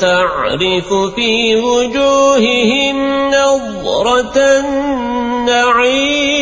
تعرف في وجوههم نظرة النعيم